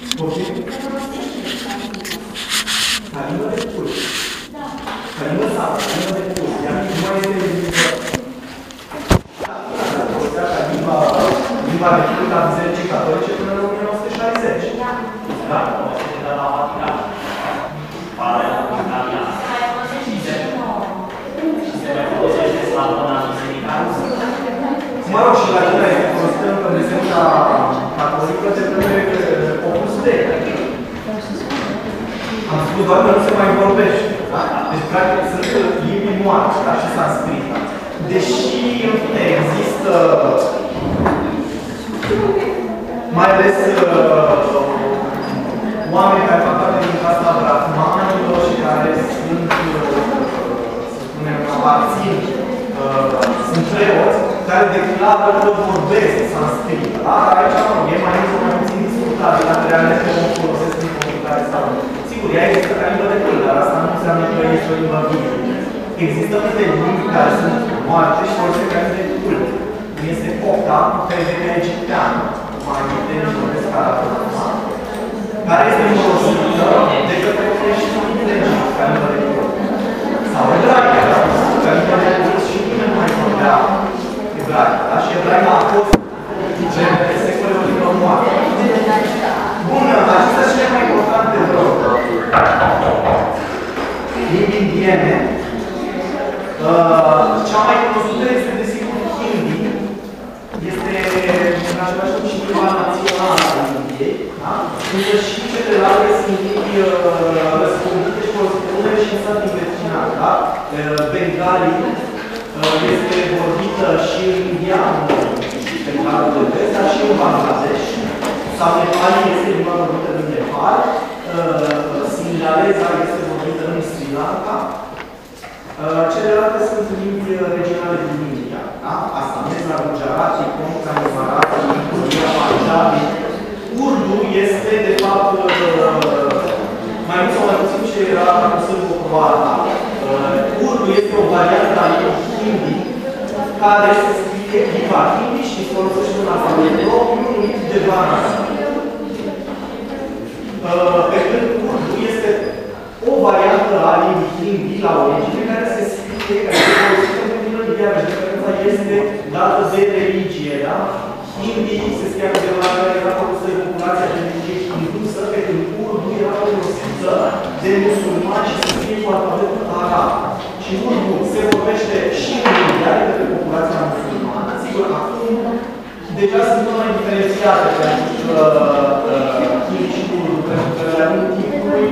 Poftim? Calimă de curs. Calimă sau calimă de curs. Iar nu mai este limba. Ca limba, limba de curs a Bisericii Catolice până în 1960. Da? Mă rog, și la tine considerăm că Biserica Catolică te trebuie opus de Am spus doar că nu se mai vorbește. Da? Deci, practic, sunt limbi moarte, da? Și sanskrit. Deși, în fine, există mai ales uh, oameni care fac parte din casa brahmanilor și care sunt, uh, să spunem, aparțin, uh, sunt preoți, care declară că vorbesc sanskrit. Da? Dar aici nu, e mai mult mai puțin discutabil dacă realmente nu folosesc în comunicare sau nu. Sigur, ea există ca limbă de cult, dar asta nu înseamnă că este o limbă biblică. Există multe limbi care sunt moarte și folosesc ca limbă de cult. Cum este copta, care este egipteană, mai multe limbi vorbesc ca care este folosită de către creștinii de Egipt, ca limbă de cult. Sau ebraica, ca limbă de cult și nimeni nu mai vorbea ebraica, da? Și ebraica a fost de secole o limbă moarte. Bun, acestea sunt cele mai importante vreo limbi indiene. Uh, cea mai cunoscută este, desigur, hindi. Este, în același timp, și limba națională a Indiei. Da? Însă și celelalte sunt limbi uh, răspândite și folosite și în stat învecinat. Da? Uh, Bengali uh, este vorbită și în India, în Bengalul de vest, dar și în Bangladesh. Sau Nepali este limba vorbită din Nepal. Uh, Singaleza este vorbită în Sri Lanka. Uh, celelalte sunt limbi regionale din India. Da? Asameza, Gujarati, Konkani, Marathi, India, Punjabi. Urdu este, de fapt, uh, mai mult sau mai puțin ce era sârbo-croata. Uh, Urdu este o variantă a limbii hindi care se scrie limba hindi și folosește un alfabet propriu numit de Vanasa. Uh, pe când Urdu este o variantă a limbii hindi la origine care se scrie, care se folosește în continuă iarăși diferența este dată de religie, da? Hindi se scrie de la care era folosită de populația de religie hindusă, pe când Urdu era folosită de musulmani și se scrie cu alfabetul arab. Și Urdu se vorbește și în India de către populația musulmană. Sigur, acum deja sunt mult mai diferențiate pentru că Hindi și Urdu, pentru că la lungul timpului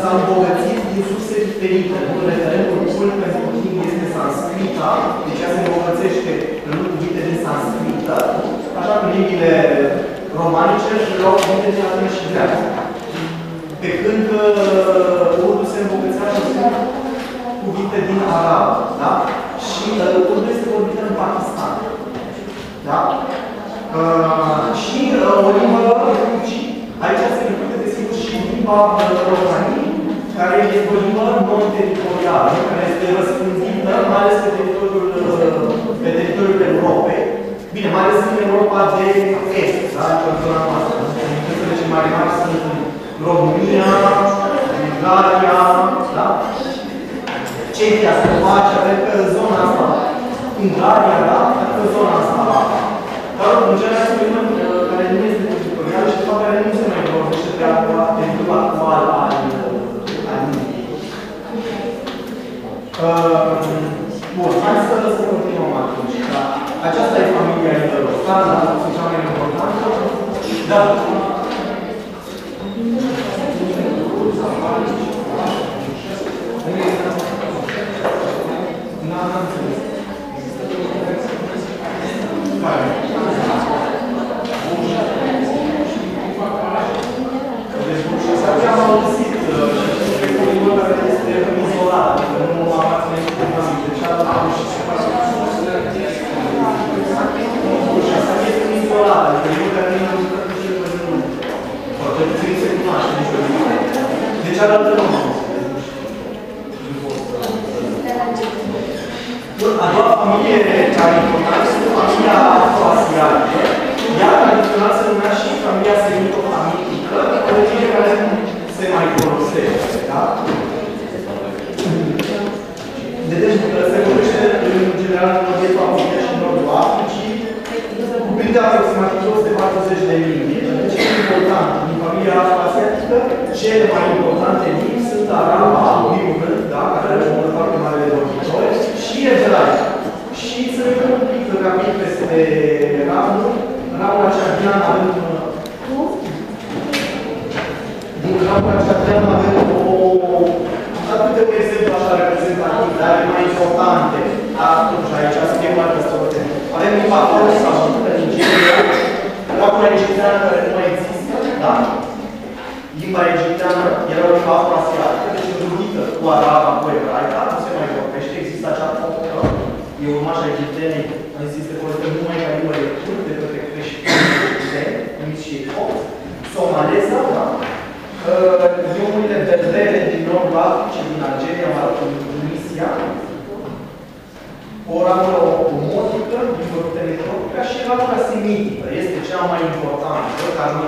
s-a îmbogățit din surse diferite. Nu referendul mult pentru Hindi este sanscrita, deci ea se îmbogățește în cuvinte din sanscrită, așa că limbile romanice își luau cuvinte din latină și greacă.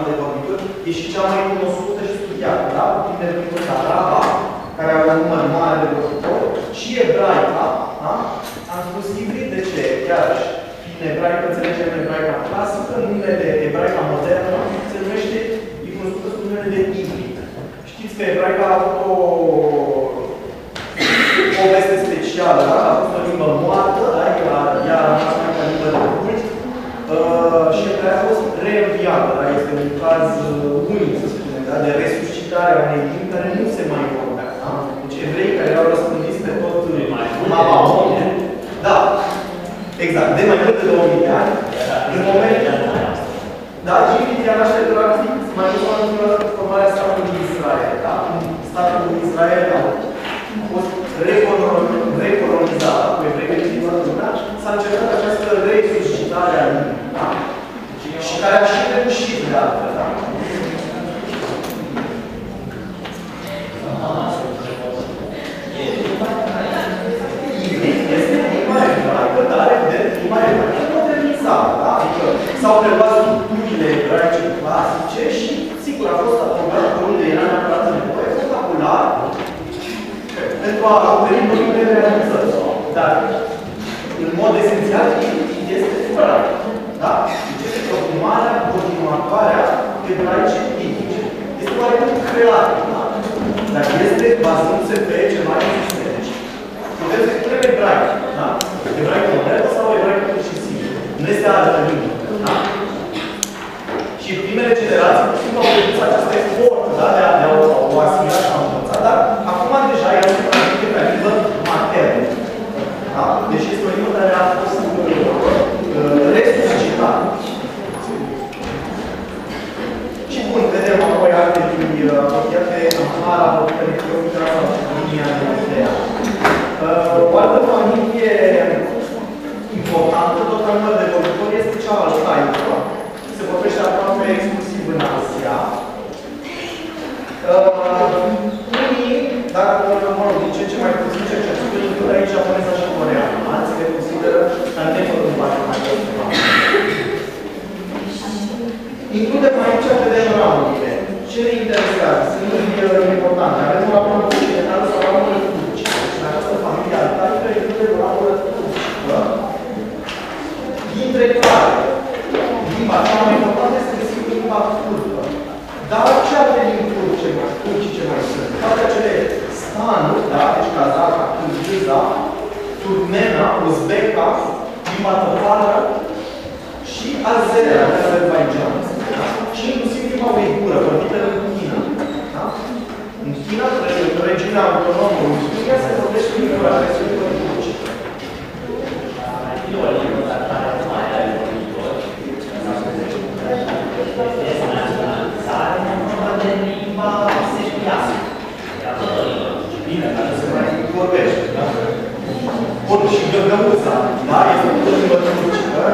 De vorbitori, e și cea mai cunoscută și studiată, da? Putem de vorbitori araba, care au un număr mare de vorbitori, și ebraica, da? Am spus hibrid, de ce? Chiar fiind ebraică, înțelegem ebraica clasică, numele de ebraica modernă se numește, e cunoscută sub numele de hibrid. Știți că ebraica a avut o poveste specială, da? a fost o limbă moartă, da? ea a rămas mai ca limbă de cult uh, și care a fost reînviată. Da? Este un caz uh, unic, să spunem, da? de resuscitare a unei limbi care nu se mai vorbea. Da? Deci evrei care au răspândit pe tot mapa Da, exact, de mai mult de 2000 de ani, în momentul da, Givit i-a naștere practic mai mult în formarea statului din Israel. Da? Statul din Israel a fost recolonizat cu evrei din toată s-a încercat această resuscitare a lui. Da? Și care a și reușit de altfel. Da? Este limba ebraică, dar evident limba ebraică modernizată. Da? Adică s-au preluat structurile ebraice clasice și, sigur, a fost aprobat pe unde era neapărat nevoie, vocabular, pentru a acoperi noile realizări. Dar, în mod esențial, este ebraic. Da? Deci este continuarea, continuatoarea ebraice indice. Este oarecum creat. Da? Dar este bazându-se pe ceva existent. Deci, putem să spunem ebraic. Da? Ebraic modern sau ebraic pur și simplu. Nu este altă limbă. Da? Și primele generații, cu simplu, au făcut această efort da? de a, de a o, o asimila și a învăța, dar acum deja ea se practică ca limbă maternă. Da? Deci este o limbă care a fost uh, resuscitată. Și bun, vedem apoi alte limbi uh, apropiate, Amhara, apropiată de Cronica sau Linia de Idea. Uh, o altă familie importantă, tot număr de vorbitori, este cea altaică. Se vorbește aproape exclusiv în Asia. Unii, dar, mă rog, din ce ce mai puțin cercetători, includ aici japoneza și coreană. Alții le consideră ca nefăcâmbare mai ceva. Includem aici, vedem ramurile. Ce ne interesează? Sunt importante. Avem o ramură occidentală sau o ramură turci. În această familie altaică includem o ramură turcică, dintre care limba cea mai importantă este desigur limba turcă. Dar ce alte limbi turce mai, turcice mai sunt? Toate acele stanuri, da? Deci kazaca, kirgiza, turmena, uzbeca, limba tătară și azera, de Azerbaijan. Da? Și inclusiv limba uigură, vorbită în China. Da? În China, în regiunea autonomă Uiguria, se vorbește limba care se limba turcică. Bine, dar se mai vorbește, da? Bun, și găgăuța, da? Este o limbă turcică.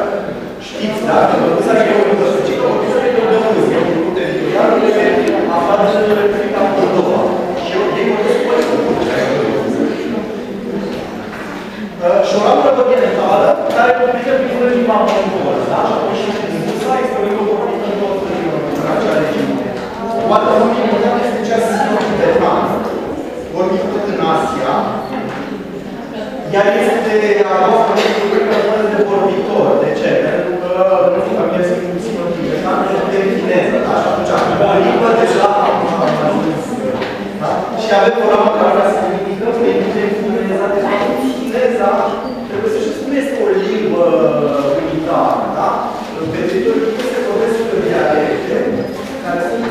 Știți, da? Găgăuța e o limbă turcică. O limbă e o găgăuță, e un grup teritorial care aflat în Republica Moldova. Și eu ei vorbesc cu limbă turcică. Și o ramură continentală care complică prin limba mongolă, da? Și apoi și găgăuța este o limbă vorbită în tot în acea regiune. O altă familie importantă este cea sino-tibetană. avem o ramură care vrea să ridicăm pe limbile chineza, de fapt, chineza, trebuie să știți, nu este o limbă unitară, da? Pe teritoriul chinez se vorbesc dialecte, care sunt,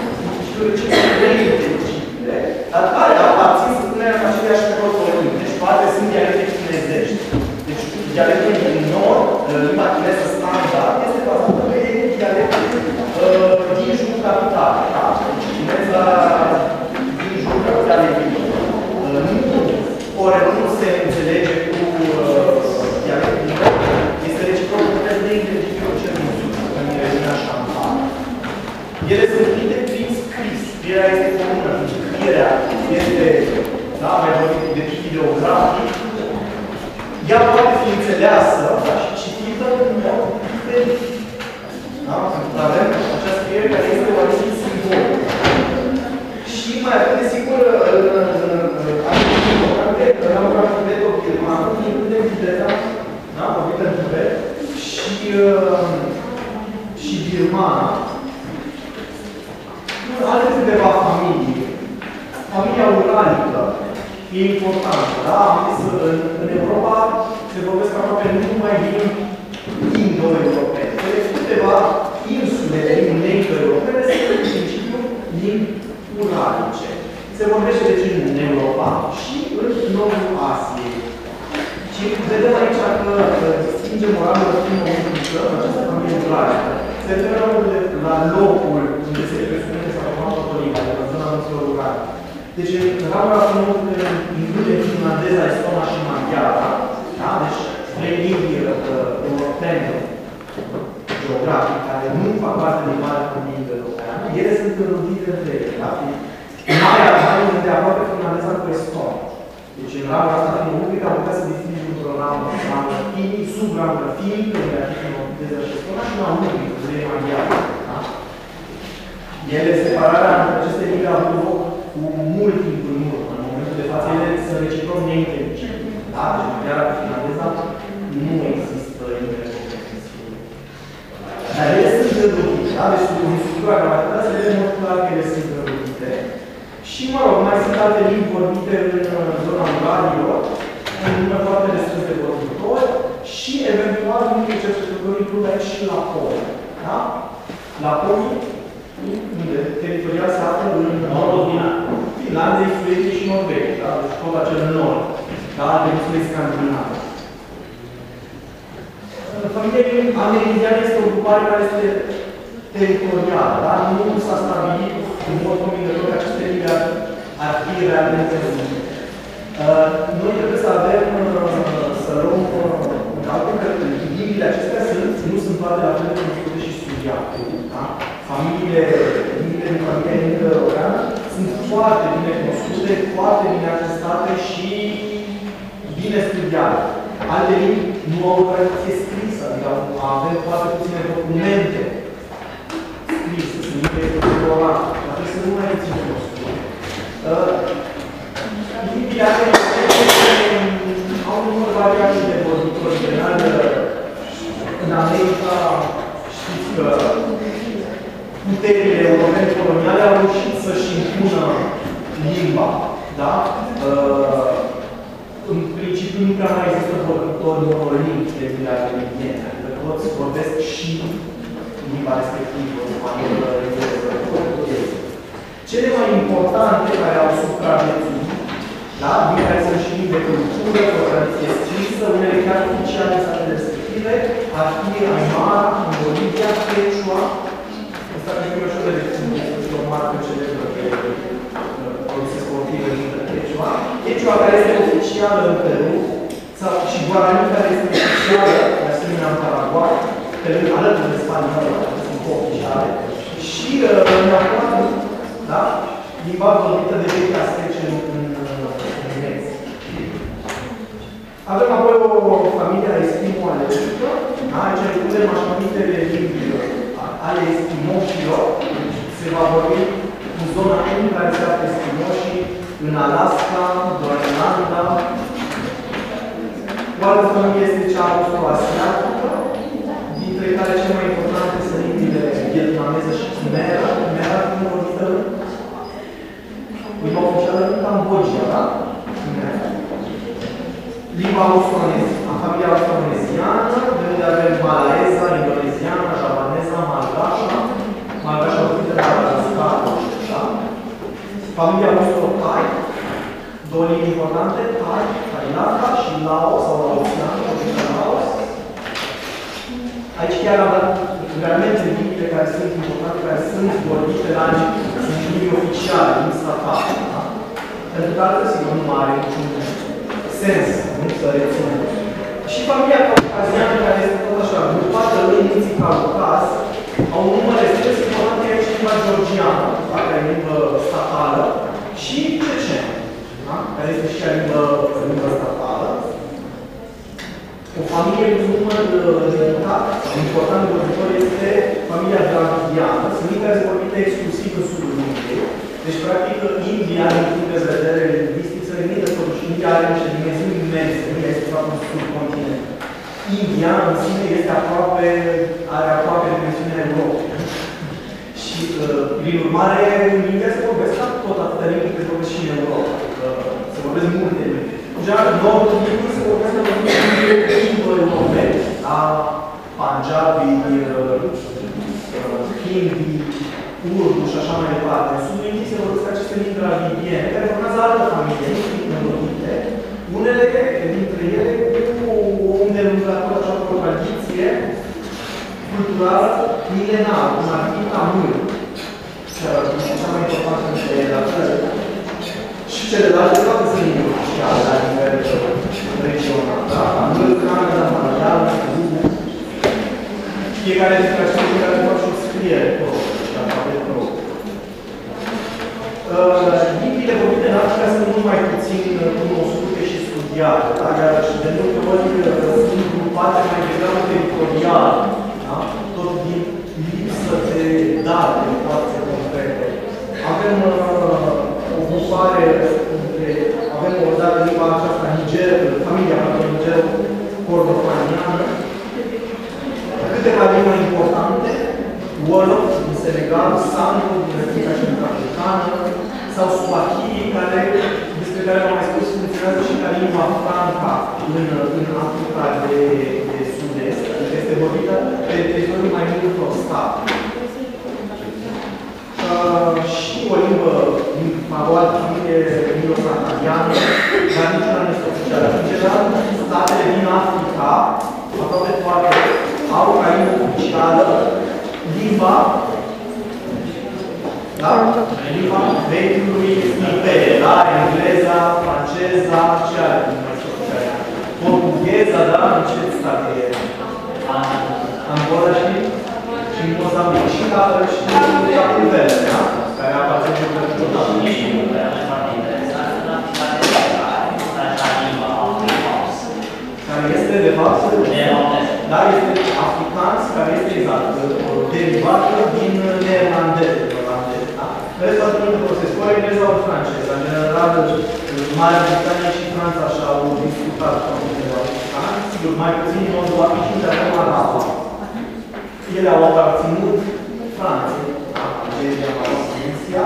știu ce, trei inteligible, dar care aparțin, să spunem, aceleași protolimbi. Deci, poate sunt dialecte chinezești. Deci, dialectul din nord, limba chineză standard, este bazată pe dialecte uh, din jurul capitală, da? Deci, chineza din jurul capitalei din uh, nu, ori nu se înțelege cu uh, dialectul din nord, este reciproc complet neinteligibil cel din sud, în regiunea Shanghai. Ele sunt scrise prin scris. Scrierea este comună. Scrierea este, da, mai vorbit de tip ideografic. Ea poate fi înțeleasă da, și citită în mod diferit. Da? Pentru că avem această scriere care este oarecum simbol. Și mai atât de sigur, în ramură de Tokilma, include Tibeta, da, vorbită în Tibet, și, și Birmana, alte câteva familii. Familia uralică e importantă, da? Am zis, în, în Europa se vorbesc aproape nu numai din indo-europene. Cele câteva insule de limbi neindo-europene sunt în principiu limbi uralice. Se vorbește deci în Europa și în nordul Asiei. Și vedem aici că distingem moralul în momentul că această familie uralică se referă la locul unde se presupune că s-a format Potolimba, de la zona noastră rurală. Deci, în ramura cunoscută include finlandeza, estona și maghiara, da? Deci, trei limbi europene geografic, care nu fac parte din marea familie europeană, ele sunt înrudite între ele, da? Mai mai de aproape finlandeza cu estona. Deci, în ramura asta filologică am putea să distingem într-o ramură, ramură finii, sub ramură finii, unde ar fi finlandeza și estona, și una unică, de maghiară. Da? Ele, separarea între aceste limbi a avut loc cu mult timp în urmă. În momentul de față, ele sunt reciproc neinteligibile. Da? Deci, maghiara cu finlandeza nu există intercompetiție. Dar ele sunt înrudite. Da? Deci, în structura gramaticală se vede mult clar că ele sunt înrudite. Și, mă rog, mai sunt alte limbi vorbite în zona ruralilor, în număr foarte restrâns de vorbitori și, eventual, unii cercetători includ aici și la poli. Da? La poli, unde teritorial se află în nordul din Finlandei, Suediei și Norvegiei. Da? Deci tot acel nord. Da? De insule scandinave. Familia amerindiană este o grupare care este teritorială, da? Nu s-a stabilit în mod convingător că aceste limbi ar, ar fi realmente unite. Uh, noi trebuie să avem, uh, să luăm în calcul că limbile acestea sunt, nu sunt toate la fel de cunoscute și studiate. Da? Familiile, limbile din familia indo-europeană sunt foarte bine cunoscute, foarte bine atestate și bine studiate. Alte limbi nu au o tradiție scrisă, adică avem foarte puține documente scrise, sunt limbi orale, dar trebuie să nu mai puțin cunoscute. Limbile astea au un număr variat de vorbitori. General, în America, știți că puterile europene coloniale au reușit să-și impună limba. Da? în principiu nu prea mai există vorbitori monolimbi de limba indiene, adică toți vorbesc și limba respectivă, spaniolă, engleză, portugheză. Cele mai importante care au supraviețuit, da? din care sunt și limbi de cultură, cu o tradiție scrisă, unele chiar oficiale în statele respective, ar fi Aymara, în Bolivia, Quechua, în statele Uniunii de este o marcă celebră de produse sportive din Quechua, Quechua care este oficială în Peru, sau și Guarani care este oficială, de asemenea în Paraguay, pe lângă alături de spaniolă, care sunt oficiale, și uh, în Acuatu, da? limba vorbită de vechi asteci în, în, în Mexic. Avem apoi o familie a Eskimo aleuțică, da? aici includem așa numitele limbi ale Eskimoșilor, se va vorbi în zona în care se află Eskimoșii, în Alaska, Groenlanda. O altă familie este cea austroasiatică, dintre care cele mai importante sunt limbile vietnameză și khmera. Khmera fiind vorbită limba oficială în Cambodgia. Georgia, da? Limba austroneziană, familia austroneziană, de unde avem malaeza, indoneziană, javaneza, malgașa, malgașa vorbită de Madagascar, da? Familia austro-thai, două limbi importante, Thai, Thailanda și Laos sau Laosian, vorbită Laos. Aici chiar avem realmente limbile care sunt importante, care sunt vorbite la sunt limbi oficiale, limbi statale. Da? Pentru că altfel, sigur, nu are niciun sens nu? să reținem. Și familia caucaziană, care este tot așa, grupată în munții Caucaz, au un număr restrâns importante aici limba georgiană, da? care e limbă statală, și cecen, da? care este și a limbă, limbă statală. O familie cu număr limitat, important de vorbitor, este familia dravidiană. Sunt limbi care se vorbite exclusiv în sudul Indiei. Deci, practic, India, din punct de vedere lingvistic, se limită totuși. India are niște dimensiuni imense. India este, de fapt, un subcontinent. India, în sine, este aproape, are aproape dimensiunea Europei. Și, uh, prin urmare, în India se vorbesc tot atâtea limbi cât se vorbesc și în Europa. Uh, se vorbesc multe limbi. Deja, nouă limbi se vorbesc în limbi europene, da? Punjabi, hindi, urdu și așa mai departe. În sudul Indiei se vorbesc aceste limbi dravidiene, care formează altă familie, nu sunt înrudite. Unele dintre ele cu o îndelungătoare așa o tradiție culturală milenară, cum ar fi tamil, cea mai importantă dintre ele, la fel. Și celelalte toate sunt limbi oficiale la nivel regional. Da? Tamil, Kannada, Malayalam, Telugu. Fiecare dintre aceste limbi are doar și o scriere proprie și alfabet propriu. Limbile vorbite în Africa sunt mult mai puțin cunoscute și studiate, da? iar și de multe ori sunt grupate mai degrabă teritorial, da? tot din lipsă de date foarte concrete. Avem uh, o grupare între, avem o dată limba aceasta Niger, familia noastră Niger, cordofaniană, câteva limbi importante, Wolof din Senegal, Sango din Republica Centrafricană, sau Swahili, care, despre care v-am mai spus, funcționează și ca limba franca în, în Africa de, de Sud-Est, adică este vorbită pe teritoriul mai multor state. Uh, și o limbă din favoare familie milo-francaviană, dar niciuna nu este oficială. În general, statele din Africa, aproape toate, au ca limbă oficială limba da? Limba vechiului impere, da? Engleza, franceza, ce are limba oficială? Portugheza, da? În ce stat e? Angola și? Și Mozambic. Și la și la Pulvele, da? Care aparțin de tot Care este, de fapt, da, este africans, care este exact derivată din neerlandez. Da? Vezi foarte multe procese, ori engleza, ori franceza. În general, Marea Britanie și Franța și-au discutat cu limba africană. Sigur, mai puțin în Moldova și de acum araba. Ele au aparținut Franței, da? Algeria, Tunisia,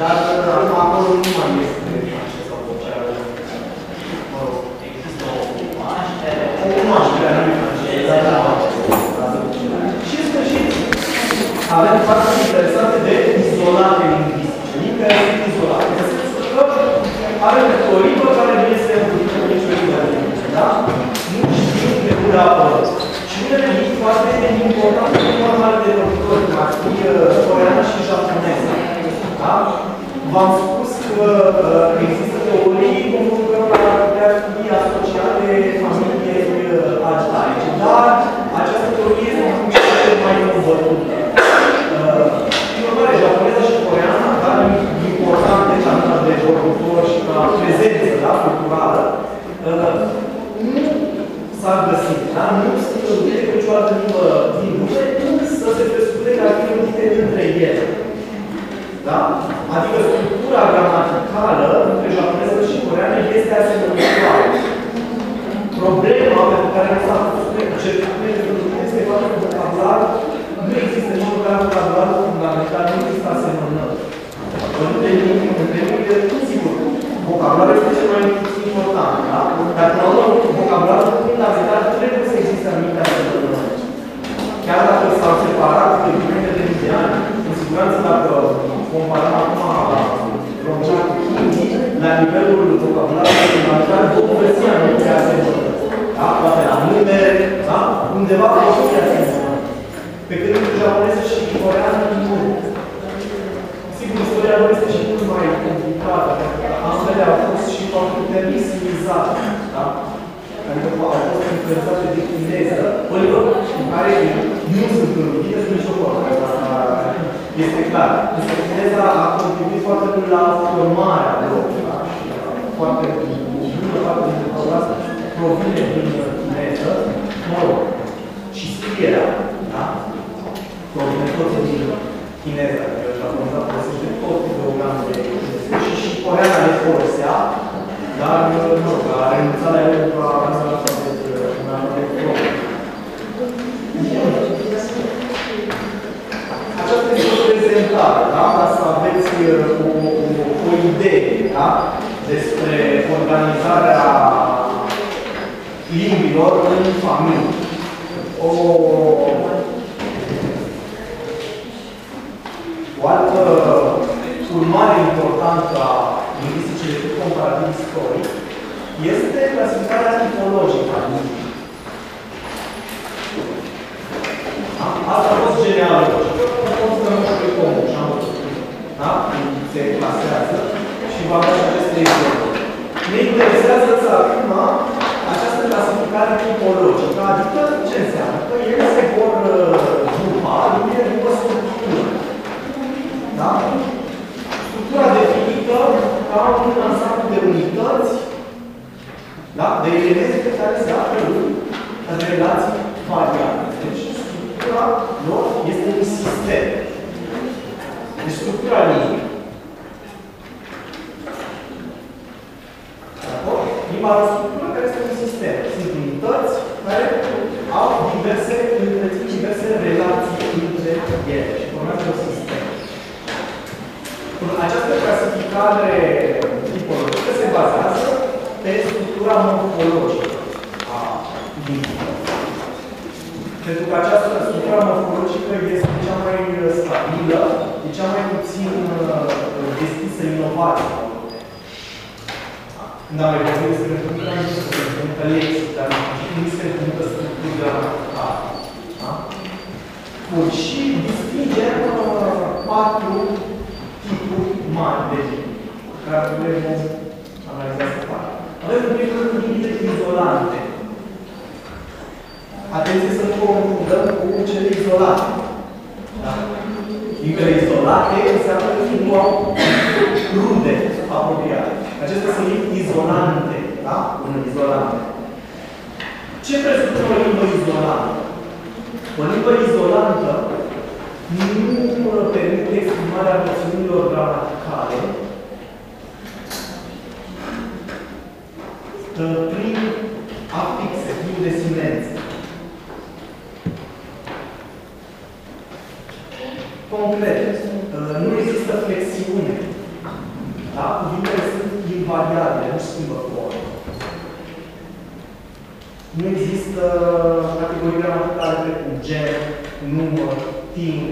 dar acum acolo nu mai este franceza oficială. Mă rog, există o cunoaștere. O cunoaștere a lui și în sfârșit, avem foarte interesante de izolate lingvistice. Limbi care sunt izolate. În sensul că avem o limbă care nu este vorbită cu nicio limbă lingvistică. Da? Nu știm de unde a apărut. Și unele limbi foarte importante sunt normale de vorbitori, cum ar fi coreană și japoneză. Da? V-am spus că uh, există teorii conform cărora ar putea fi asociate familiei uh, altaice, dar această teorie este în funcție mai învățută. Uh, în urmare, japoneza și coreana, da, importante ca număr de vorbitori și ca prezență da, culturală, uh, nu s-a găsit, da? nu sunt vorbite cu nicio altă limbă din lume, însă se presupune că ar fi vorbite între ele. Da? Adică structura gramaticală între japoneză și coreană este asemănătoare. Problema pentru care nu s-a pus cercetare este faptul că vocabular nu există nici măcar vocabularul fundamental, nu există asemănări. Între limbile, sigur, Dar, până la urmă, vocabularul fundamental trebuie să existe anumite asemănări. Chiar dacă s-au separat de de mii de ani, cu siguranță dacă comparăm acum româna cu hindi, la nivelul vocabularului fundamental vom găsi anumite asemănări. Da? Poate la nume, da? Undeva vor fi asemănări. Pe când cu japoneză și coreană, nu. Sigur, istoria lor este și mult mai complicată, pentru că ambele au fost și foarte puternisimizate. Da? Adică au fost influențate de chineză, o limbă în care nu sunt înrudite, sunt nicio formă. Asta este clar. Însă chineza a contribuit foarte mult la formarea lor. Da? Și foarte bună parte din asta provine din chineză, mă rog, și scrierea, da? Provine tot din chineză, adică japoneza folosește tot programul de și și coreana le folosea, dar, nu rog, a renunțat la ele pentru a avansa un anumit program. Aceasta este o prezentare, da? Ca să aveți o, o, o idee, da? Despre organizarea limbilor în familie. O, o altă urmare importantă a miejscu, czyli obalnym stoi, jest klasyfikowana tipologia confundăm cu cele izolate. Da? Limbile izolate înseamnă că nu au rude apropiate. Acestea sunt limbi izolante. Da? Unul izolante. Ce presupune o limbă izolantă? O limbă izolantă nu permite exprimarea noțiunilor gramaticale prin afixe, prin desimențe. Concret, nu există flexiune. Da? Cuvintele sunt invariabile, nu schimbă formă. Nu există categorii gramaticale precum gen, număr, timp,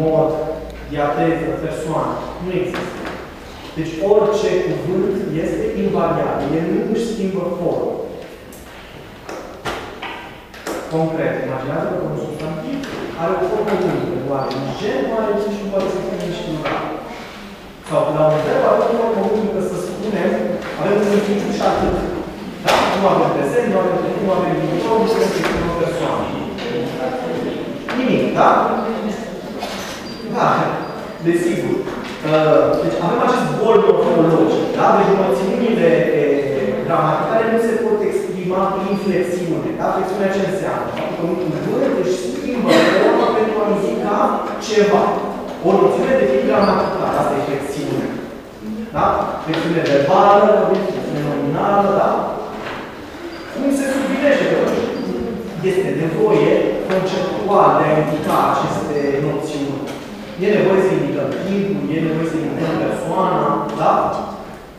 mod, diateză, persoană. Nu există. Deci orice cuvânt este invariabil. El nu își schimbă formă. Concret, imaginează-vă că un substantiv are o formă unică, doar un gen, nu are și poate să fie niște plural. Sau la un verb avem o formă unică să spunem, avem un infinitiv și atât. Da? Nu avem prezent, nu avem nu avem viitor, nu avem decât o persoană. Nimic, da? Da, desigur. Deci avem acest bol morfologic, da? Deci noțiunile gramaticale nu se pot exprima prin flexiune. Da? Flexiunea ce înseamnă? Faptul că un cuvânt își schimbă forma pentru a indica ceva. O noțiune de tip gramatical. Asta e flexiune. Da? Flexiune verbală, flexiune nominală, da? Cum se sublinește că este nevoie conceptual de a indica aceste noțiuni. E nevoie să indicăm timpul, e nevoie să indicăm persoana, da?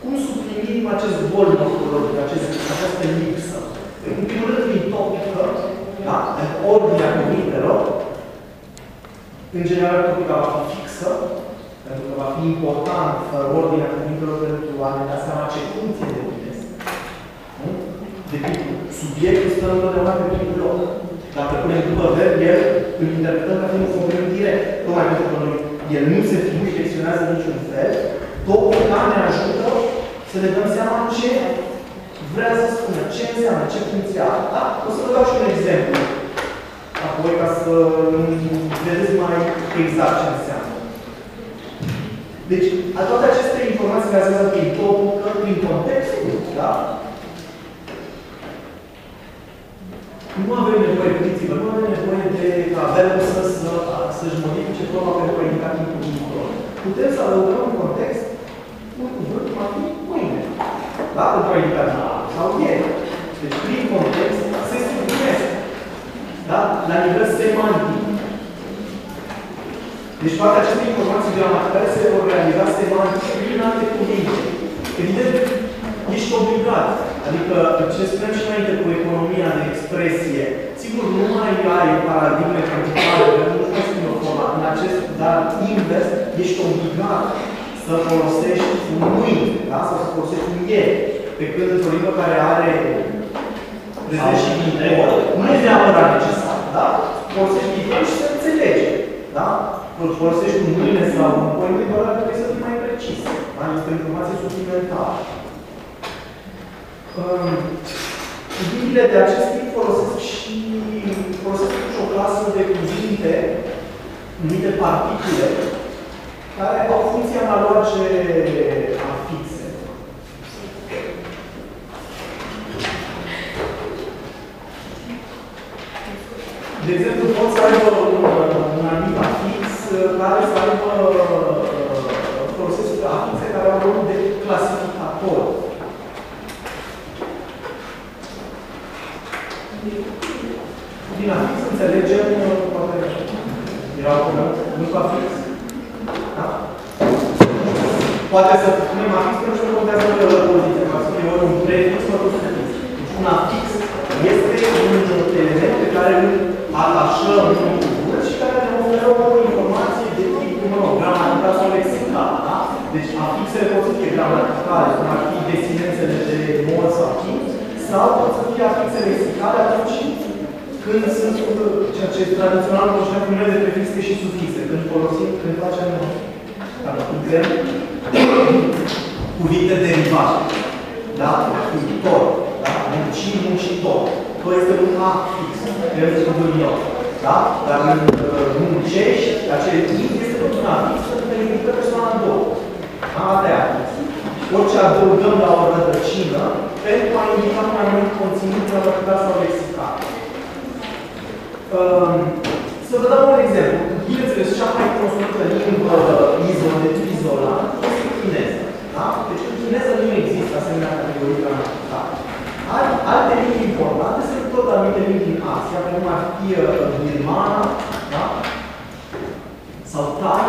Cum suplinim acest bol morfologic, acest, această lipsă? Ordinea cuvintelor, în general topica va fi fixă, pentru că va fi important ordinea cuvintelor pentru a ne da seama ce funcție de unitesc. De tipul subiectul stă întotdeauna pe primul loc. Dacă punem după verb, el îl interpretăm ca fiind un complement direct. Tocmai pentru că noi, el nu se flexionează niciun fel, topica ne ajută să ne dăm seama ce vrea să spună, ce înseamnă, ce funcție are. Da? O să vă dau și un exemplu. Apoi, ca să vedeți mai exact ce înseamnă. Deci, toate aceste informații bazează prin topul, prin contextul, da? Nu avem nevoie, gândiți-vă, nu avem nevoie de ca verbul să, să, să-și modifice forma pentru a indica timpul viitor. Putem să adăugăm un context un cuvânt cum ar fi mâine. Da? Pentru a indica sau ieri. Deci, prin context, se structuresc. Da? La nivel semantic. Deci toate aceste informații gramaticale se vor realiza semantic prin alte cuvinte. Evident, ești obligat. Adică, ce spuneam și înainte cu economia de expresie, sigur, nu mai ai paradigme principale, pentru că nu mai spune o formă în acest, dar invers, ești obligat să folosești un mâini, da? sau să folosești un ieri. Pe când într-o limbă care are prezent și viitor, nu e neapărat necesar, da? Folosești viitor și să înțelegi, da? Folosești un mâine sau un poimâine, doar dacă trebuie să fii mai precis. Da? Este o informație suplimentară. Cuvintele de acest tip folosesc și folosesc și o clasă de cuvinte numite particule, care au funcția analoge a fixe. De exemplu, poți să aibă un, un anumit afix care să aibă folosesc afixe care au rolul de clasificator. Din afix înțelegem, poate era o nu ca fix. Da? Poate să punem afix pentru că nu contează poziția, ca să fie ori un prefix, ori un sufix. Deci un afix este un element pe care îl atașăm în cuvânt și care ne oferă o informație de tip, mă rog, gramatical sau lexical. Da? Deci afixele pot să fie gramaticale, cum ar fi desinențele de mod sau timp, sau pot să fie afixe lexicale atunci când sunt ceea ce tradițional considerăm numele de prefixe și sufixe, când folosim, când facem, dacă putem, cuvinte derivate. Da? Tot. Da? Munci, muncitor. Tot este un afix. Trebuie să eu. Da? Dar în muncești, acel timp este tot un afix, pentru că indică persoana a doua. A treia. Orice adăugăm la o rădăcină, pentru a indica mai mult conținut gramatical sau lexical. Um, să vă dau un exemplu. Bineînțeles, cea mai cunoscută limbă izola, de tip izolant, este chineză. Da? Deci în chineză nu există asemenea categorii gramaticale. Alte limbi importante sunt tot anumite limbi din Asia, precum ar fi birmana, da? sau Thai,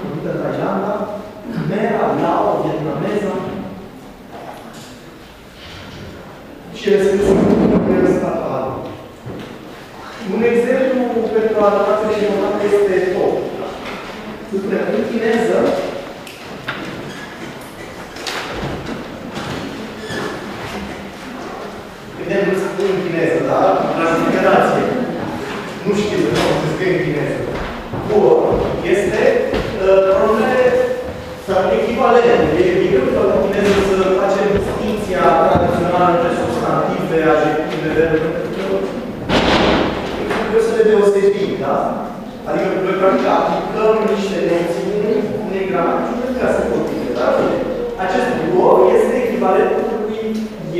numită Thailanda, Khmera, Lao, vietnameză, și ele sunt statale. Un exemplu pentru a arăta ce important este tot. În chineză, Vedem, nu se spune în chineză, da? Transliterație. Nu știu, nu se scrie în chineză. Bun. Este uh, pronumele sau echivalent. E greu că în chineză să facem distinția tradițională între substantive, adjective, verbe, trebuie să le deosebim, da? Adică noi practic aplicăm niște noțiuni unei gramatici pentru ca să continue, da? Acest bloc este echivalentul lui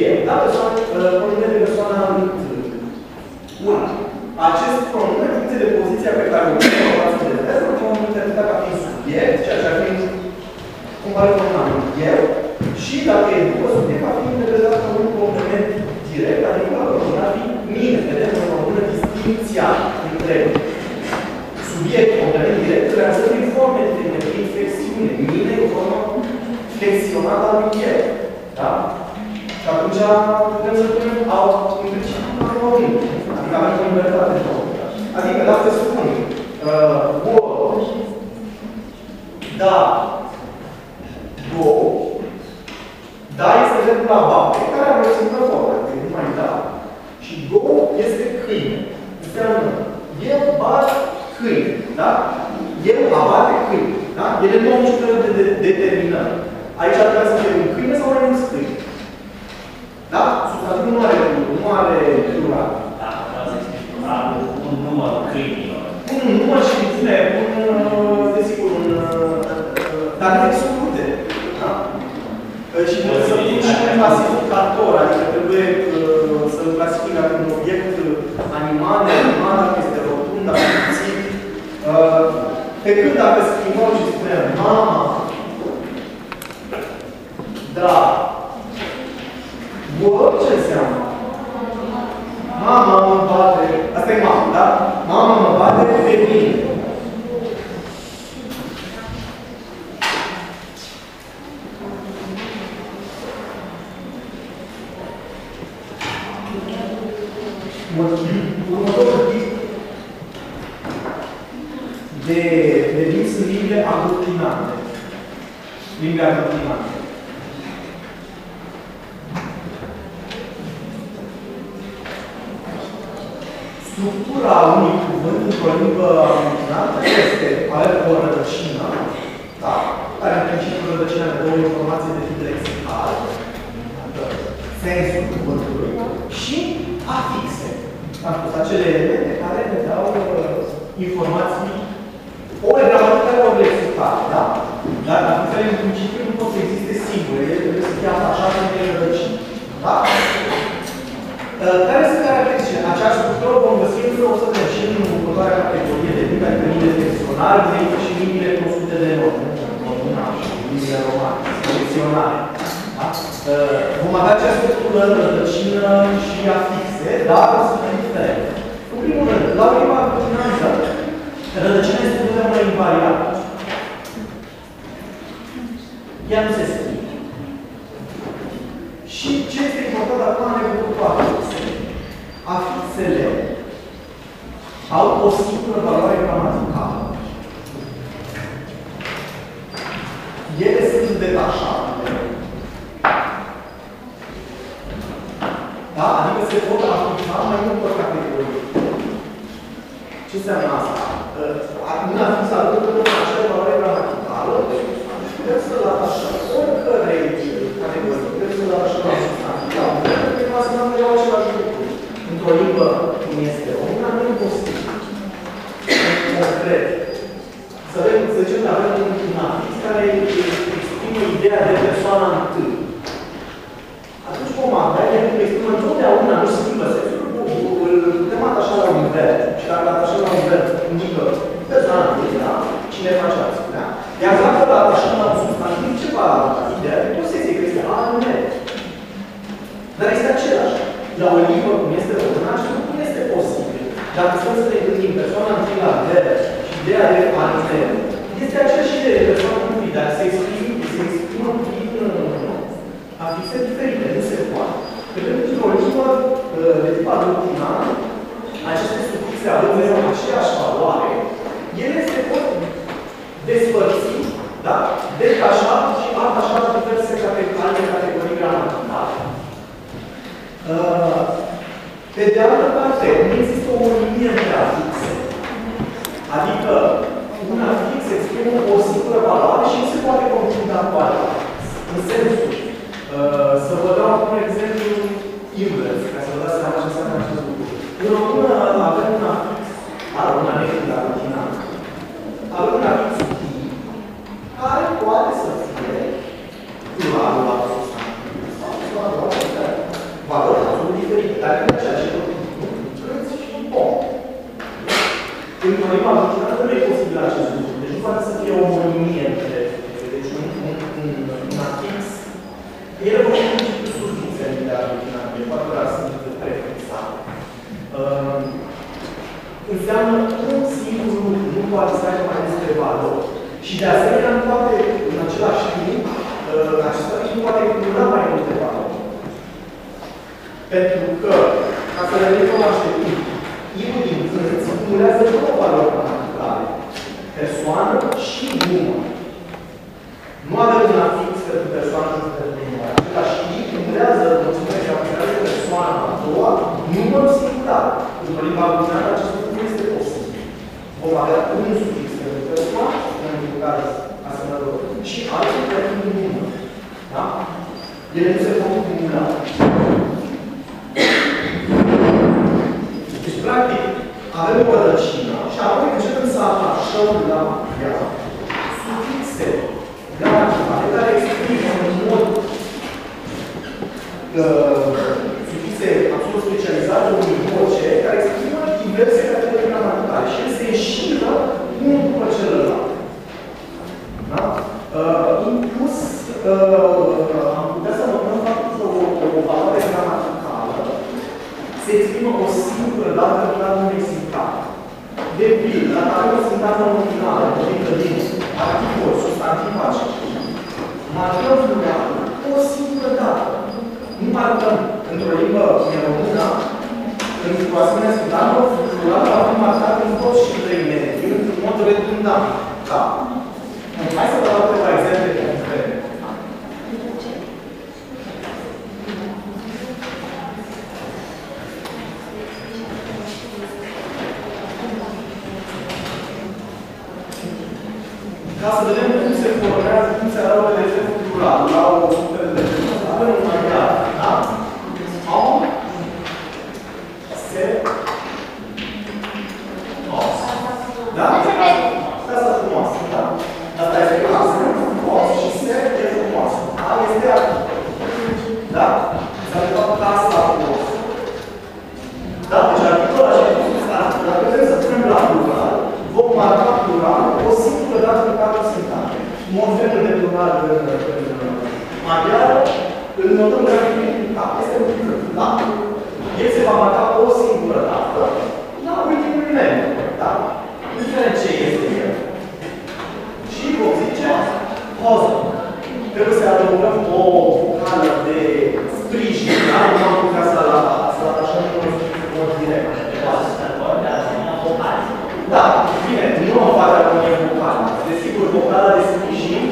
e, da? Persoana, pronume de persoana întâi. Bun. Acest pronume, funcție de poziția pe care o față de test, îl vom interpreta ca fiind subiect, ceea ce ar fi comparat cu un eu, și dacă e după subiect, va fi interpretat ca un complement direct, adică ar fi mine. Vedem în română distinția între subiect, complement direct, creează prin forme de prin flexiune. Mine e o formă flexionată a lui el. Da? Și atunci putem să spunem au în principiu român. Adică avem o libertate Adică, dacă să spun, uh, o, da, do, da este verbul la bate, care are o singură formă, adică nu mai da. Și do este câine. Înseamnă, el bat câine, da? El abate câine, da? Ele nu au nici fel de, de determinare. Aici ar trebui să fie un câine sau mai mulți câini. Da? Substantivul nu are, nu are plural. Da, vreau să explic un număr câinilor. Pun un număr și spune, pun, uh, desigur, un... uh, Dar nu sunt multe. Da? Uh, Și trebuie să pun și un clasificator, adică trebuie uh, să clasific dacă un obiect uh, animal, animal, dacă este rotund, dacă este puțin. Uh, Pe când dacă schimbăm și spunem mama, da, Bă, ce înseamnă? Mama mă bate, asta e mama, da? Mama mă bate pe mine. Următorul tip de, de limbi sunt limbile aglutinante. Limbi aglutinante. Structura unui cuvânt într-o limbă aglutinantă este are o rădăcină, da, care în principiu rădăcina de două informații de tip lexical, adică sensul cuvântului, și afixe. Am spus acele elemente care ne dau uh, informații ori gramaticale, ori lexicale, da? Dar afixele în principiu nu pot să existe singure, ele trebuie să fie atașate de rădăcini. Da? Uh, Care sunt caracteristicile? Aceeași structură o vom găsi într-o să vedem și în următoarea categorie de limbi, adică limbile texionare, venită și limbile cunoscute de noi, româna și limbile romane, selecționare. Da? Uh, Vom avea această structură, rădăcină și afixe, dar o să fie diferente. În primul rând, la o limbă aglutinantă, rădăcina este întotdeauna invariabilă. Ea nu se schimbă. Și ce este important acum în legătură cu afixele? Afixele au o singură valoare gramaticală. Ele sunt detașabile. Da? Adică se pot aplica mai multor categorii. Ce înseamnă asta? Un afix alături de acea valoare gramaticală, putem să-l atașăm oricărei categorii, putem să-l atașăm la substantiv, la un verb, pentru că asta nu același lucru. Într-o limbă cum este româna, nu e posibil. Concret. Să avem, să zicem că avem un, un afix care exprimă ideea de persoana întâi. Atunci vom avea, el exprimă întotdeauna, nu se schimbă sensul, îl putem atașa la un verb. Și dacă îl atașăm la un verb, indică persoana întâi, da? Cine face asta, da? Iar dacă îl atașăm la un substantiv, ce va ideea de posesie, că este anume. Dar este același. La o limbă cum este româna, acest lucru nu este posibil. Dacă stăm să ne gândim persoana întâi la verb și ideea de anume, este aceeași idee de persoană întâi, dar se exprimă, se exprimă prin uh, afixe diferite, nu se poate. Pentru că într-o limbă uh, de tip aglutinant, aceste sufixe având mereu aceeași valoare, ele se pot despărți, da? detașa și atașa la diverse categorii, alte categorii gramaticale. Uh, Pe de altă parte, nu există o unire între afixe. Adică un afix exprimă o singură valoare și nu se poate confunda cu alta. În sensul, uh, să vă dau un exemplu invers, ca să vă dați seama ce înseamnă acest lucru. În română avem un afix, are un anexă de aglutinant, avem un afix i, care poate să fie pluralul la substantiv sau pluralul la verb. Valori absolut diferite, dar în ceea ce câți și om. Într-o limbă aglutinantă nu e posibil acest lucru. Deci nu poate să fie o monimie între deci un, un, un, un afix. Ele vor fi principiul sufixe în limbile aglutinante, poate doar sunt prefixate. Uh, înseamnă un singur lucru, nu poate să aibă mai multe valori. Și de asemenea, nu poate, în același timp, uh, acesta nu poate includa mai multe valori. Pentru că, ca să revenim la așteptăm, iul din vânți simulează două valori gramaticale. Persoană și număr. Nu avem un afix pentru persoană și pentru număr. Acela și simulează noțiunea și aplicează persoana a doua, numărul singular. În limba română acest lucru nu este posibil. Vom avea un sufix pentru persoană, în care asemănător, și altul pentru număr. Da? Ele nu se pot cumula. Deci, practic, avem o rădăcină și apoi începem să atașăm la ea sufixe gramaticale care exprimă în mod uh, sufixe absolut specializate unui voce care exprimă diverse categorii gramaticale și se înșiră unul după celălalt. Da? Uh, inclus, uh, am putea să notăm faptul că o, o valoare gramaticală se exprimă o singură dată la un lexical. De pildă, dacă avem o sintagmă nominală, pornită din articol, substantiv, adjectiv, marcăm pluralul o singură dată. Nu marcăm într-o limbă română, într-o asemenea sintagmă, pluralul va fi marcat în toți și trei negativ, într-un mod redundant. Da? Hai să vă dau câteva exemple Ca să vedem cum se formează, cum se arată de exemplu plural, la o sută de exemplu. Avem un maghiar, da? Am, se, os. Da? Asta frumoasă, da? Asta este casă, os și se e frumoasă. A este articol. Da? S-a de fapt casa os. Da? Deci articolul așa cum substantiv. Dacă vrem să punem la plural, vom marca plural o singură dată în cadrul sintagmei. Morfemul de plural în, în maghiară îl notăm grafic prin cap. Este un lucru. Da? El se va marca o singură dată la ultimul membru. Da? Indiferent ce este el. Și vom zice poză. Trebuie să adăugăm o vocală de sprijin. Da? Nu am putea să la să atașăm în mod direct. Da, bine, nu am fac armonie vocală. Desigur, vocala de sprijin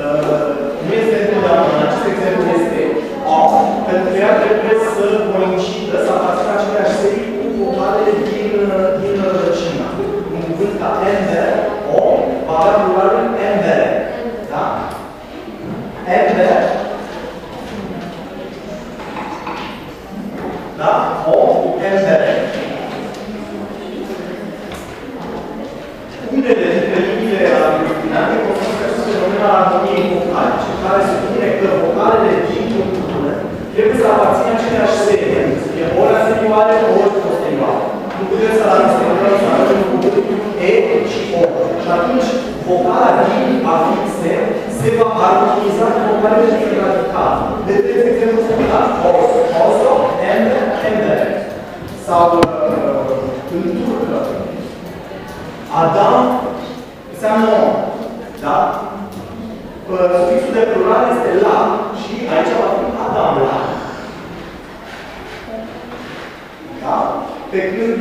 uh, nu este întotdeauna. În acest exemplu este O, pentru că ea trebuie să coincidă, să aparțină aceleași serii cu vocalele din, uh, din rădăcină. Un cuvânt ca ember, O, va avea pluralul embere. Da? Ember. Da? O, embere. unele dintre liniile aglutinate conform că sunt fenomena armoniei vocalice, care spune că vocalele din cultură trebuie să aparțină aceeași serie. E ori asemioare, ori posterioare. Nu putem să asemioară să avem un cuvânt E și O. Și atunci, vocala din afixe se va armoniza cu vocalele din radical. Vedeți exemplu similar. Os, oso, ember, ember. Sau uh, în turcă, Adam înseamnă om. Da? Sufixul de plural este la și aici va fi Adam la. Da? Pe când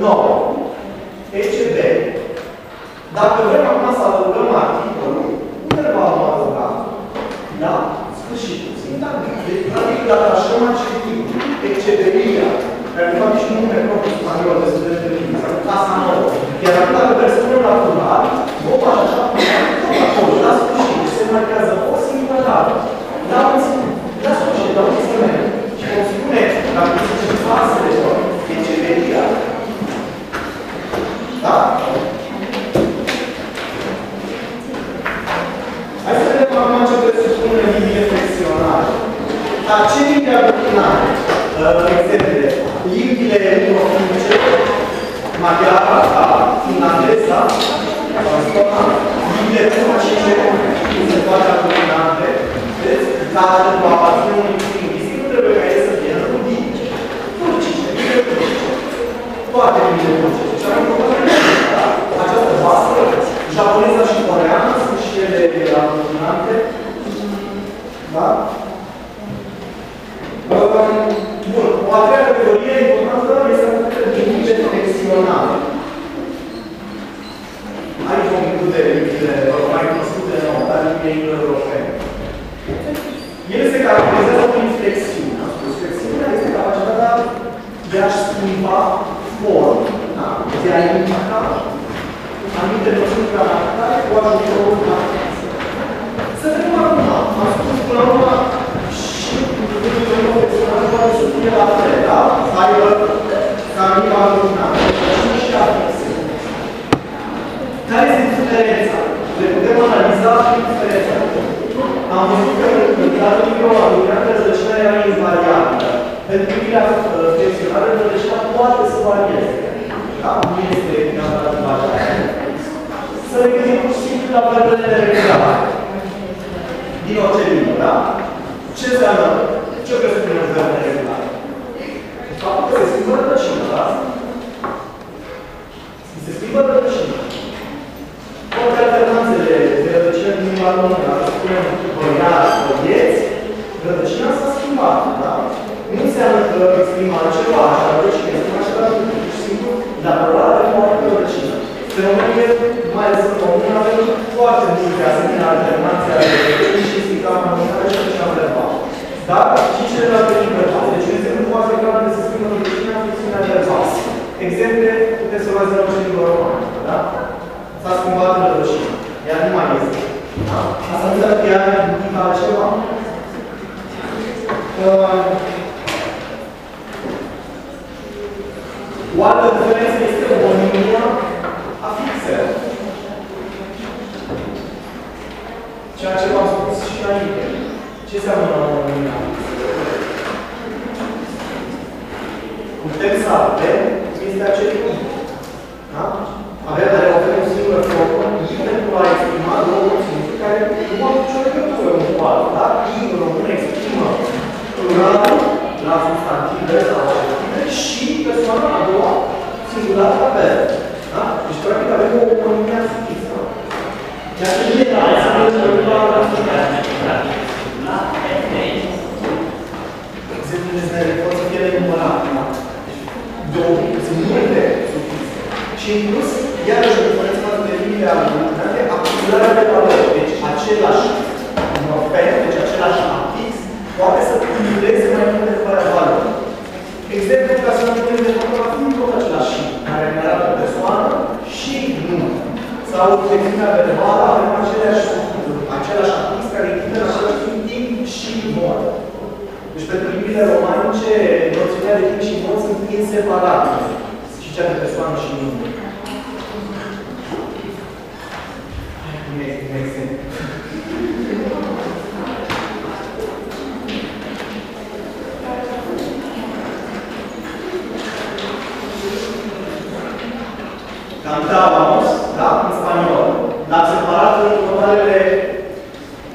9. ECB. Dacă vrem acum să adăugăm articolul, undeva am adăugat la sfârșitul sintagmei. Deci, practic, datașăm acel timp. ECB-ia, care nu nici nu nume propriu spaniol destul de feliz, casa nouă. Iar acum, dacă persoană natural, vom așa cum tot acolo, la sfârșit, se marchează o singură dată. La, la sfârșit, la un instrument. Și vom spune, dacă se face ce presupune limbile flexionare. Dar ce limbi aglutinare? Uh, exemple, limbile minorfice, maghiara, da, finlandeza, estona, limbile turcice, cum se face aglutinante, vedeți? Dar va fi un lingvistic, nu trebuie ca el să fie înrudit. Turcice, limbile turcice. Toate limbile turcice. Și am da? Această bază, japoneza și coreană, sunt și ele aglutinante. Da? Bun, o a treia categorie importantă este aceea de limbile flexionale. Aici vom include limbile mai cunoscute în notar, limbile europene. Ele se caracterizează prin flexiune. Am spus, flexiunea este capacitatea de a-și schimba formă, da? de a indica anumite noțiuni gramaticale cu ajutorul la Să vedem acum, am spus până la urmă, poate să fie la fel, da? Să aibă ca limba aglutinată. Și afixe. Care este diferența? Le putem analiza prin diferența. Am văzut că dacă limba aglutinată, rădăcina era invariabilă. Pentru limbile flexionare, rădăcina poate să varieze. Da? Nu este neapărat invariabilă. Să ne gândim pur și simplu la verbele regulare. Din orice limbă, da? Ce înseamnă ce presupune un verb neregular? Faptul că se schimbă rădăcina, da? Se schimbă rădăcina. Toate alternanțele de rădăcină din limba română, dacă spunem băiat, băieți, rădăcina s-a schimbat, da? Nu înseamnă că exprimă altceva, așa rădăcină, exprimă același lucru, pur și simplu, dar rolare cu altă rădăcină. Fenomenul, mai ales în română, avem foarte multe asemenea alternanțe ale rădăcinii și schimbăm nominale și rădăcina verbal. Dar și celelalte libertăți. Deci, un exemplu foarte clar unde se schimbă medicina, funcțiunea verbal. Exemple, puteți să luați de la o limbă romană, da? S-a schimbat în rădășină. Ea nu mai este. Da? Asta nu înseamnă că ea indică altceva. Uh, o altă diferență este onimia afixelor. Ceea ce v-am spus și înainte. Ce înseamnă onimia Putem să avem, este acel punct. Da? Avem, dar oferim o singură formă, I pentru a exprima două noțiuni care nu au nicio legătură unul cu altul. Da? I în română exprimă pluralul la substantive sau adjective și persoana a doua singular la verb. Da? Deci, practic, avem o onimia fixă. Ceea ce nu e la să vedem la Exemplele snele pot să fie renumărate. De obicei, sunt multe sufixe. Și în plus, iarăși o diferență față de limbile argumentate, acumularea de valori. Deci, același morfen, deci același afix, poate să cubileze mai multe fără valori. Exemplu, ca să nu putem de fotografii, nu tot același și, care ne arată persoană și nume. Sau textina verbală, avem aceleași, același afix care include în același timp timp și mod. Deci pentru limbile romanice, noțiunea de timp și mod sunt inseparabile. Și cea de persoană și nume. Daunos, da? În spaniol. Dar separat în următoarele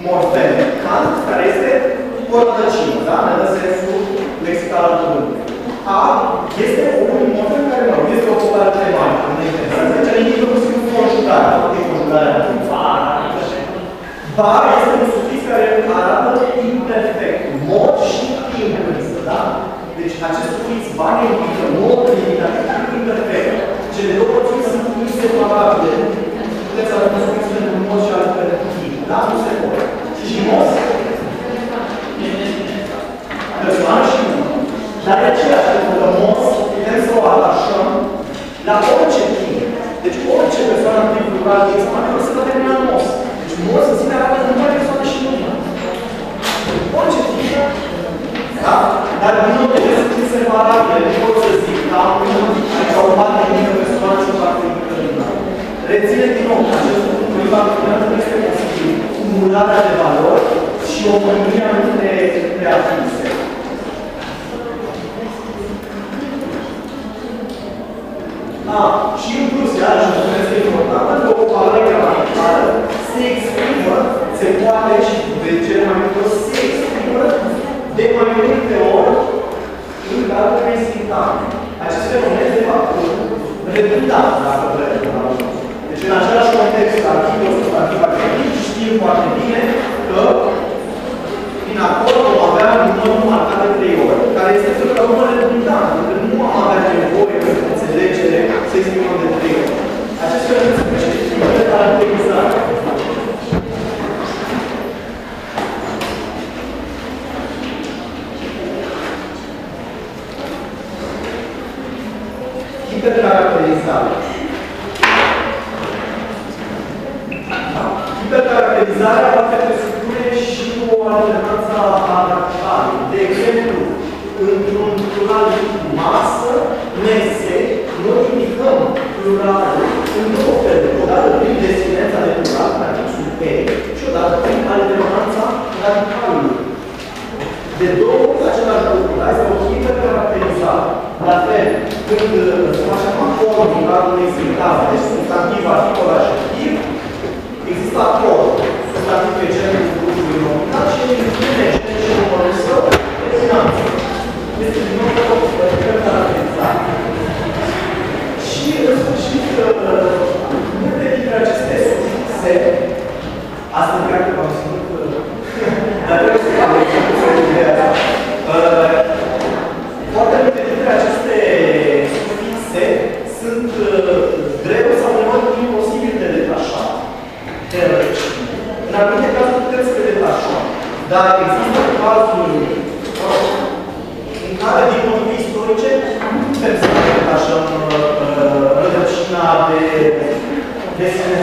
morfeme. Kant, care este portăcină, da? În sensul lexical al cuvântului. A este un morfem care nu este o cupare de mare. Deci, indică un simt conjugat. Nu e conjugarea. Ba este un sufix care arată imperfect. Mod și timp, da? Deci acest sufix ba ne indică mod limitativ imperfect. Cele două opțiuni sunt inseparabile. Puteți arăta într-un mod și alternativ. Da? Nu se poate. Și frumos? Persoană și nu. Dar de aceeași pentru că mos putem să o atașăm la orice timp. Deci orice persoană în timp rural din spaniol se va termina mos. Deci mos în sine arată numai persoană și numai. Orice timp da? Dar din nou trebuie să fie separate. Nu pot să zic că am aici o parte din persoană și o parte din terminal. Reține din nou că acest lucru privat nu este posibil cumularea de valori și o mânia între, între atinse. A, și în plus, iarăși, o este importantă, că o valoare gramaticală se exprimă, se poate și de cele mai multe ori se exprimă de mai multe ori în cadrul unei sintagme. Acest fenomen, de fapt, redundant, dacă vrem. Deci, în același context, arhivul substantiv activ, știm foarte bine că din acord vom avea un număr marcat de trei ori, care este până la urmă redundant, pentru că nu am avea nevoie de înțelegere să exprimăm de trei ori. Acest fenomen se numește de caracterizare. Hipercaracterizare. Hipercaracterizarea va presupune și o alternanță a caracterului. De exemplu, într-un plural masă, mese, noi indicăm pluralul în două feluri. Odată prin desineța de plural, prefixul P, și odată prin alternanța radicalului. De două ori același lucru, dar este o hipercaracterizare. La fel, când facem acord din cadrul unei sintagme, deci substantiv, articol, adjectiv, există acord. Substantiv pe genul grupului nominal și el include genul și numărul său de finanță. Este din nou o hipercaracterizare. Și, în sfârșit, multe dintre aceste sufixe, asta în care v-am spus, dar trebuie să fac ideea Foarte multe dintre aceste sufixe sunt greu sau uneori imposibil de detașat de rădăcini. În anumite cazuri putem să le detașăm, dar există cazuri în care, din motive istorice, nu putem să le detașăm rădăcina de desinență.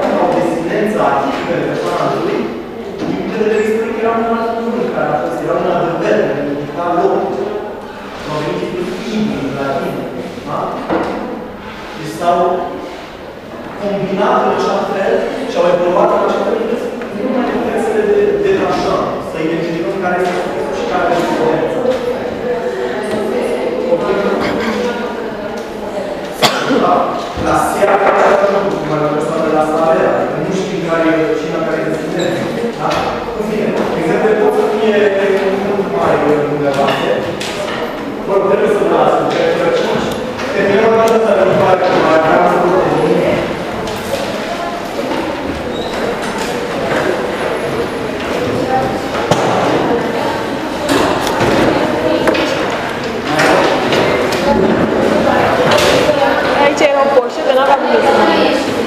s-au combinat în așa fel și au evoluat în așa fel încât nu mai putem să le detașăm, să identificăm care este subiectul și care este diferența. Da. La seara care are nu mai persoană la sală, adică nu știm care e cina care e studentă. Da? În fine, exemple pot să fie mult mai undeva. Vorbim să vă ascultăm, Aí tirou o post, eu não vou